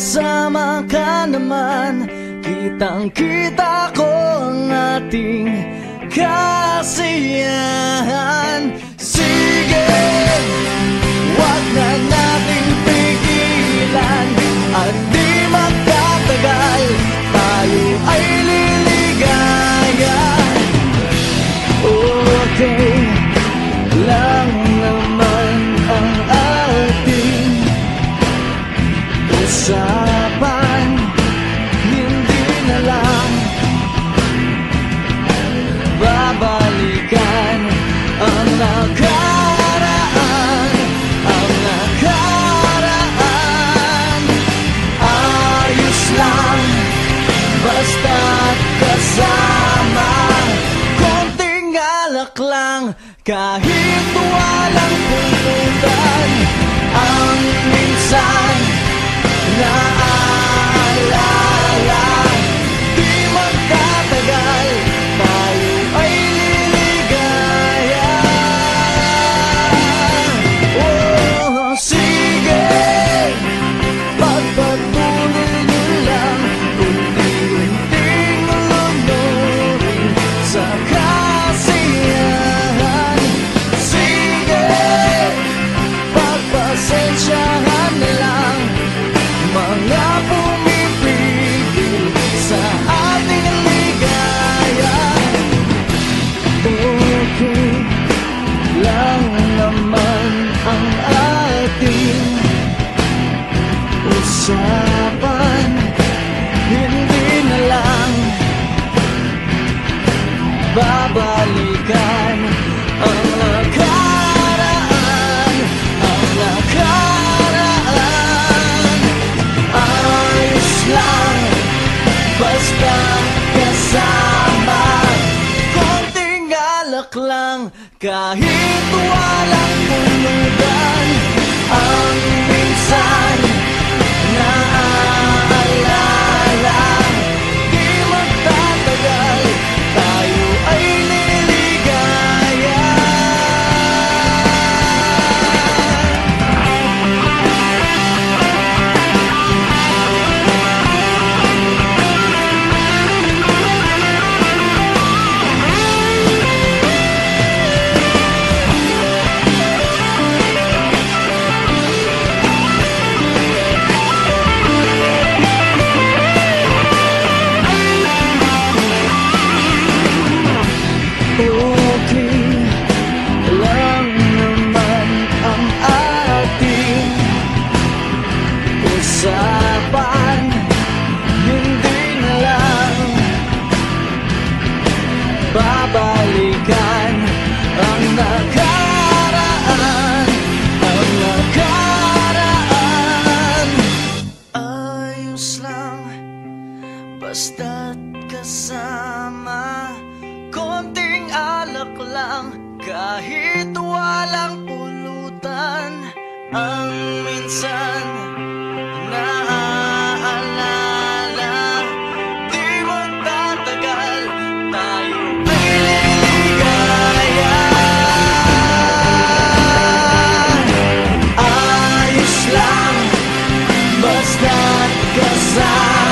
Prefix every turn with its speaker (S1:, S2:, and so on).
S1: kasama ka naman Kitang kita ko ang ating kasiyahan usapan Hindi na lang babalikan ang nakaraan Ang nakaraan Ayos lang basta't kasama Konting alak lang kahit lang naman ang ating usapan. Hindi na lang babalikan ang alak lang kahit walang pulutan Ang minsan babalikan ang nakaraan Ang nakaraan. Ayos lang Basta't kasama. Konting alak lang Kahit walang pulutan. Ang casar.